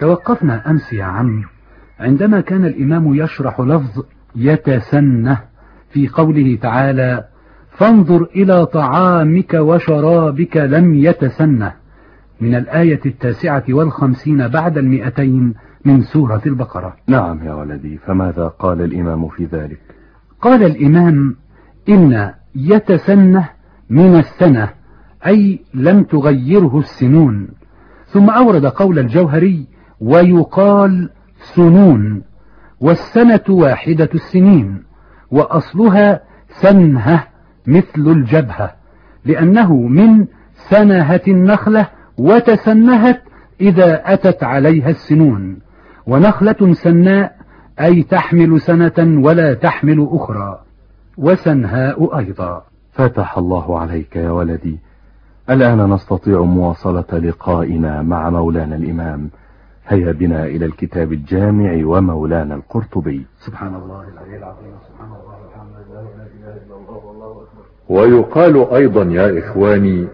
توقفنا أمس يا عم. عندما كان الإمام يشرح لفظ يتسنه في قوله تعالى فانظر إلى طعامك وشرابك لم يتسنه. من الآية التاسعة والخمسين بعد المئتين من سورة البقرة. نعم يا ولدي فماذا قال الإمام في ذلك؟ قال الإمام إن يتسنه من السنة أي لم تغيره السنون. ثم أورد قول الجوهري ويقال سنون والسنة واحدة السنين وأصلها سنهة مثل الجبهة لأنه من سنهة النخلة وتسنهت إذا أتت عليها السنون ونخلة سناء أي تحمل سنة ولا تحمل أخرى وسنهاء أيضا. فتح الله عليك يا ولدي الآن نستطيع مواصلة لقائنا مع مولانا الإمام. هيا بنا إلى الكتاب الجامع ومولانا القرطبي. سبحان الله العلي العظيم سبحان الله والحمد لله لا إله إلا الله والله أكبر. ويقال أيضا يا إخواني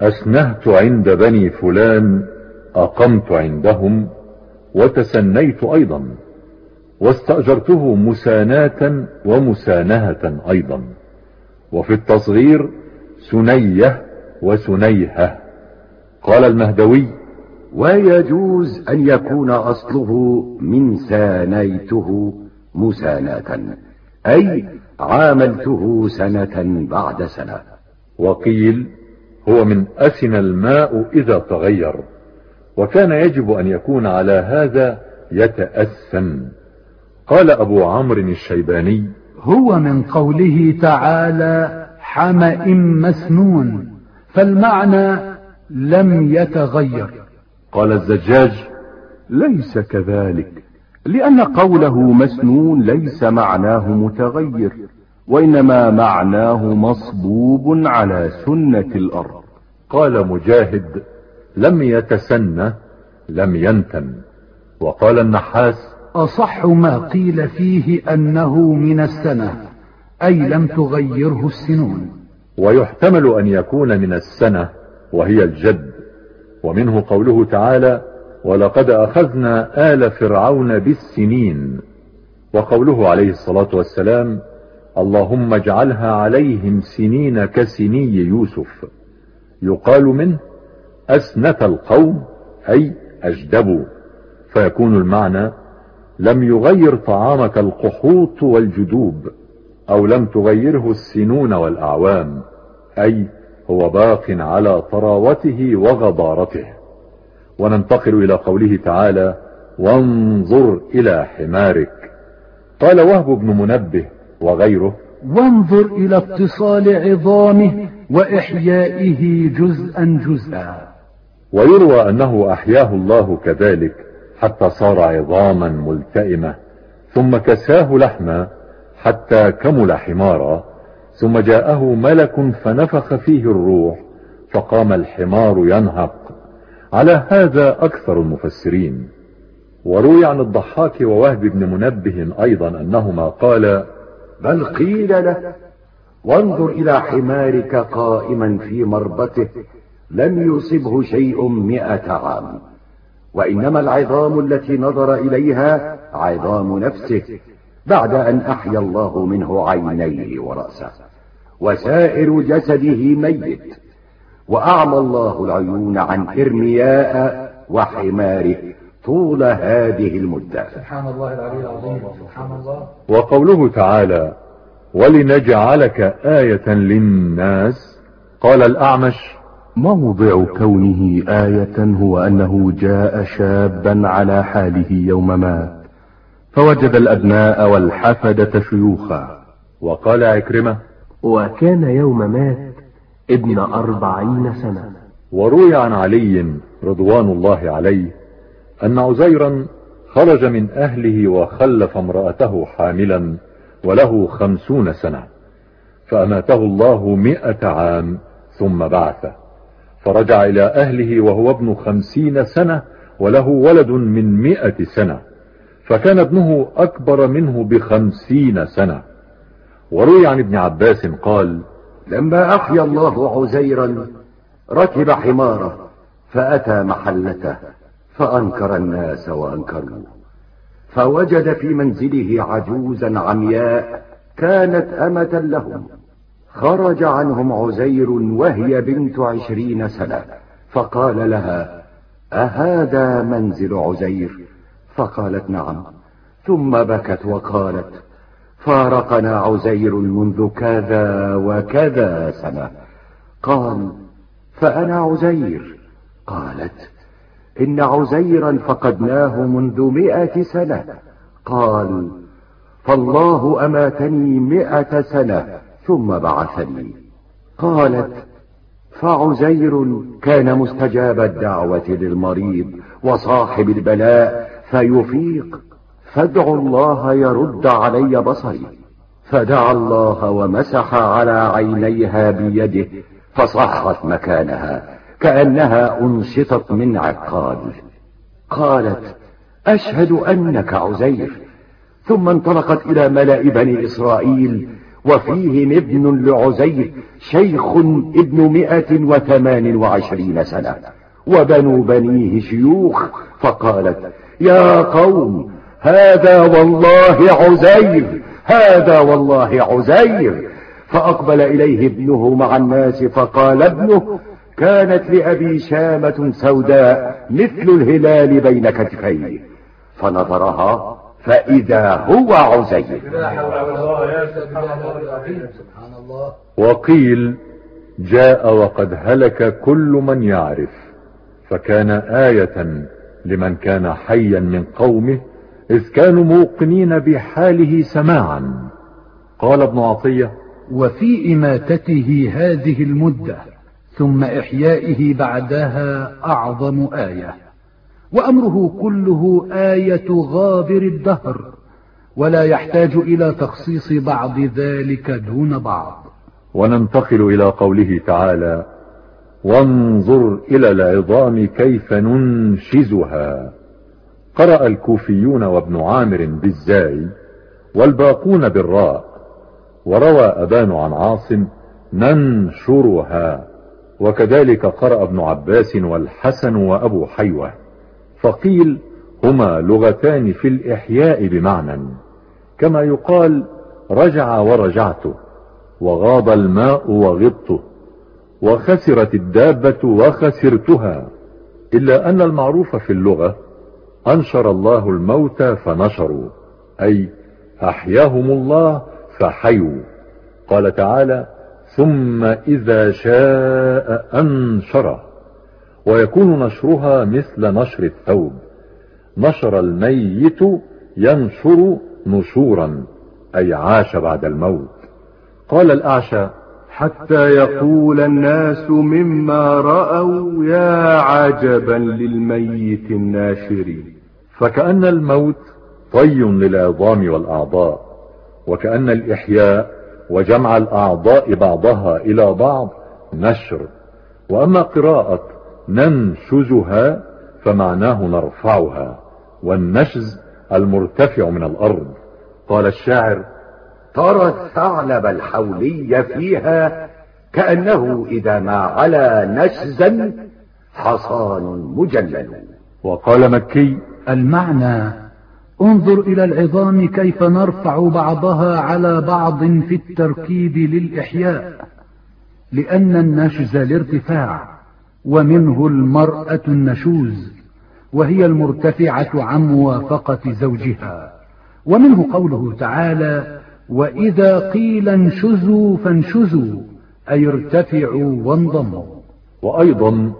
أسنهت عند بني فلان أقمت عندهم وتسنيت أيضا واستأجرته مساناة ومسانهة أيضا وفي التصغير سنية وسنيهة. قال المهدوي ويجوز أن يكون أصله من سانيته مساناة أي عاملته سنة بعد سنة. وقيل هو من أسن الماء إذا تغير وكان يجب أن يكون على هذا يتأسن. قال أبو عمرو الشيباني هو من قوله تعالى حمأ مسنون فالمعنى لم يتغير. قال الزجاج ليس كذلك لأن قوله مسنون ليس معناه متغير وإنما معناه مصبوب على سنة الأرض. قال مجاهد لم يتسنى لم ينتن. وقال النحاس أصح ما قيل فيه أنه من السنة أي لم تغيره السنون. ويحتمل أن يكون من السنة وهي الجد. ومنه قوله تعالى ولقد أخذنا آل فرعون بالسنين وقوله عليه الصلاة والسلام اللهم اجعلها عليهم سنين كسني يوسف يقال منه أسنت القوم أي أجدبوا فيكون المعنى لم يغير طعامك القحوط والجدوب أو لم تغيره السنون والأعوام أي هو باق على طراوته وغضارته وننتقل إلى قوله تعالى وانظر إلى حمارك. قال وهب بن منبه وغيره وانظر إلى اتصال عظامه وإحيائه جزءا جزءا. ويروى أنه أحياه الله كذلك حتى صار عظاما ملتئمة ثم كساه لحما حتى كمل حمارا ثم جاءه ملك فنفخ فيه الروح فقام الحمار ينهق. على هذا أكثر المفسرين. وروي عن الضحاك ووهب بن منبه أيضا أنهما قال بل قيل له وانظر إلى حمارك قائما في مربته لم يصبه شيء مئة عام. وإنما العظام التي نظر إليها عظام نفسه بعد أن أحيا الله منه عينيه ورأسه. وسائر جسده ميت. وأعمى الله العيون عن إرمياء وحماره طول هذه المدة. سبحان الله العلي العظيم سبحان الله. وقوله تعالى ولنجعلك آية للناس قال الأعمش موضع كونه آية هو أنه جاء شابا على حاله يوم مات. فوجد الأبناء والحفدة شيوخا. وقال عكرمة وكان يوم مات ابن أربعين سنة. وروي عن علي رضوان الله عليه أن عزيرا خرج من أهله وخلف امرأته حاملا وله خمسون سنة فأماته الله مئة عام ثم بعثه. فرجع إلى أهله وهو ابن خمسين سنة وله ولد من مئة سنة. فكان ابنه أكبر منه بخمسين سنة. وروي عن ابن عباس قال لما أحيا الله عزيرا ركب حماره فأتى محلته فأنكر الناس وأنكروه فوجد في منزله عجوزا عمياء كانت أمة لهم. خرج عنهم عزير وهي بنت عشرين سنة فقال لها أهذا منزل عزير؟ فقالت نعم. ثم بكت وقالت فارقنا عزير منذ كذا وكذا سنة. قال فأنا عزير. قالت إن عزيرا فقدناه منذ مئة سنة. قال فالله أماتني مئة سنة ثم بعثني. قالت فعزير كان مستجاب الدعوة للمريض وصاحب البلاء فيفيق. فادعوا الله يرد علي بصري. فدعا الله ومسح على عينيها بيده فصحت مكانها كأنها أنشطت من عقال قالت أشهد أنك عزير. ثم انطلقت إلى ملأ بني إسرائيل وفيهم ابن لعزير شيخ ابن مئة وثمان وعشرين سنة. وبنو بنيه شيوخ فقالت يا قوم هذا والله عزير هذا والله عزير. فأقبل إليه ابنه مع الناس فقال ابنه كانت لأبي شامة سوداء مثل الهلال بين كتفيه. فنظرها فإذا هو عزير. وقيل جاء وقد هلك كل من يعرف. فكان آية لمن كان حيا من قومه إذ كانوا موقنين بحاله سماعا. قال ابن عطية وفي إماتته هذه المدة ثم إحيائه بعدها أعظم آية. وأمره كله آية غابر الدهر ولا يحتاج إلى تخصيص بعض ذلك دون بعض. وننتقل إلى قوله تعالى وانظر إلى العظام كيف ننشزها. قرأ الكوفيون وابن عامر بالزاي والباقون بالراء وروى أبان عن عاصم ننشرها. وكذلك قرأ ابن عباس والحسن وأبو حيوة. فقيل هما لغتان في الإحياء بمعنى. كما يقال رجع ورجعته وغاض الماء وغبته وخسرت الدابة وخسرتها إلا أن المعروف في اللغة أنشر الله الموتى فنشروا أي أحياهم الله فحيوا. قال تعالى ثم إذا شاء أنشره ويكون نشرها مثل نشر الثوب. نشر الميت ينشر نشورا أي عاش بعد الموت. قال الأعشى حتى يقول الناس مما رأوا يا عجبا للميت الناشر. فكأن الموت طي للعظام والأعضاء وكأن الإحياء وجمع الأعضاء بعضها إلى بعض نشر. وأما قراءة ننشزها فمعناه نرفعها والنشز المرتفع من الأرض. قال الشاعر ترى الثعلب الحولي فيها كأنه إذا ما علا نشزا حصان مجلل. وقال مكي المعنى انظر إلى العظام كيف نرفع بعضها على بعض في التركيب للإحياء لأن النشز الارتفاع ومنه المرأة النشوز وهي المرتفعة عن موافقة زوجها. ومنه قوله تعالى وإذا قيل انشزوا فانشزوا أي ارتفعوا وانضموا. وأيضا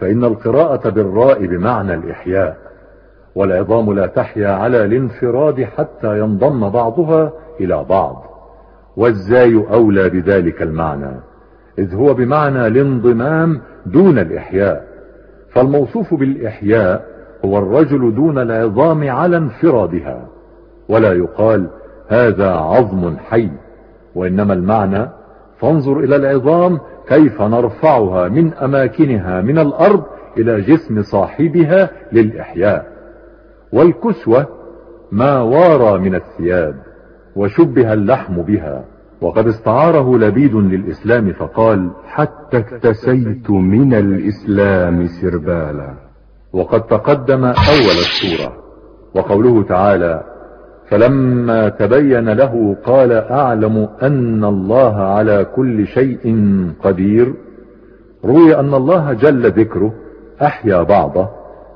فإن القراءة بالراء بمعنى الإحياء والعظام لا تحيا على الانفراد حتى ينضم بعضها إلى بعض والزاي أولى بذلك المعنى إذ هو بمعنى الانضمام دون الإحياء. فالموصوف بالإحياء هو الرجل دون العظام على انفرادها ولا يقال هذا عظم حي وإنما المعنى فانظر إلى العظام كيف نرفعها من أماكنها من الأرض إلى جسم صاحبها للإحياء. والكسوة ما وارى من الثياب وشبه اللحم بها. وقد استعاره لبيد للإسلام فقال حتى اكتسيت من الإسلام سربالا. وقد تقدم أول السورة. وقوله تعالى فلما تبين له قال أعلم أن الله على كل شيء قدير. روي أن الله جل ذكره أحيا بعضه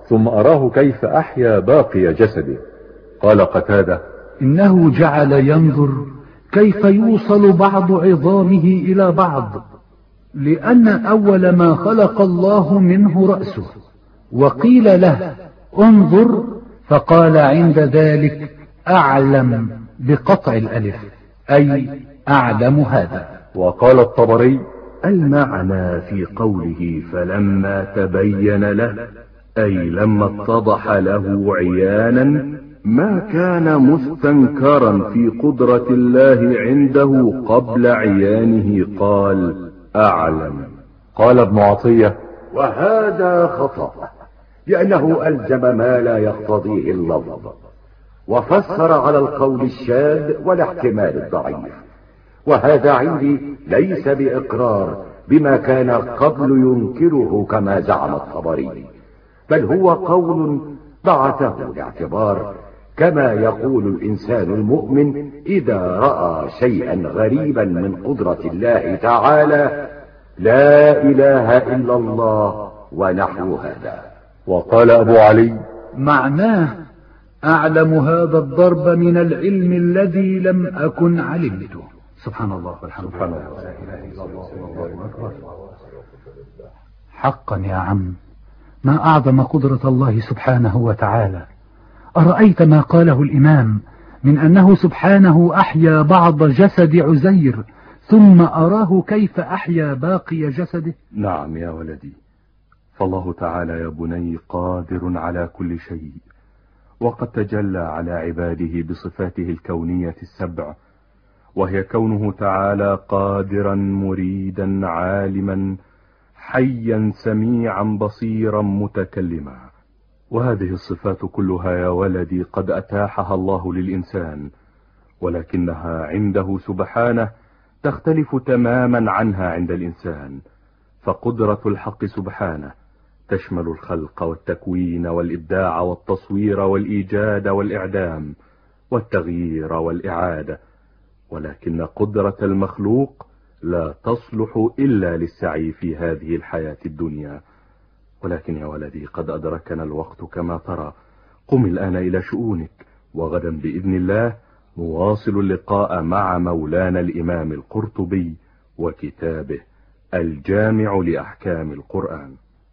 ثم أراه كيف أحيا باقي جسده. قال قتادة إنه جعل ينظر كيف يوصل بعض عظامه إلى بعض لأن أول ما خلق الله منه رأسه وقيل له انظر فقال عند ذلك أعلم بقطع الألف أي أعلم هذا. وقال الطبري المعنى في قوله فلما تبين له أي لما اتضح له عيانا ما كان مستنكرا في قدرة الله عنده قبل عيانه قال أعلم. قال ابن عطية وهذا خطأ لأنه ألزم ما لا يقتضيه اللفظ. وفسر على القول الشاذ والاحتمال الضعيف. وهذا عندي ليس بإقرار بما كان قبل ينكره كما زعم الطبري بل هو قول بعثه الاعتبار كما يقول الإنسان المؤمن إذا رأى شيئا غريبا من قدرة الله تعالى لا إله إلا الله ونحو هذا. وقال أبو علي معناه أعلم هذا الضرب من العلم الذي لم أكن علمته. سبحان الله. والحمد لله حقا يا عم ما أعظم قدرة الله سبحانه وتعالى. أرأيت ما قاله الإمام من أنه سبحانه أحيا بعض جسد عزير ثم أراه كيف أحيا باقي جسده؟ نعم يا ولدي. فالله تعالى يا بني قادر على كل شيء. وقد تجلى على عباده بصفاته الكونية السبع وهي كونه تعالى قادرا مريدا عالما حيا سميعا بصيرا متكلما. وهذه الصفات كلها يا ولدي قد أتاحها الله للإنسان ولكنها عنده سبحانه تختلف تماما عنها عند الإنسان فقدرة الحق سبحانه تشمل الخلق والتكوين والإبداع والتصوير والإيجاد والإعدام والتغيير والإعادة ولكن قدرة المخلوق لا تصلح إلا للسعي في هذه الحياة الدنيا. ولكن يا ولدي قد أدركنا الوقت كما ترى. قم الآن إلى شؤونك وغدا بإذن الله نواصل اللقاء مع مولانا الإمام القرطبي وكتابه الجامع لأحكام القرآن.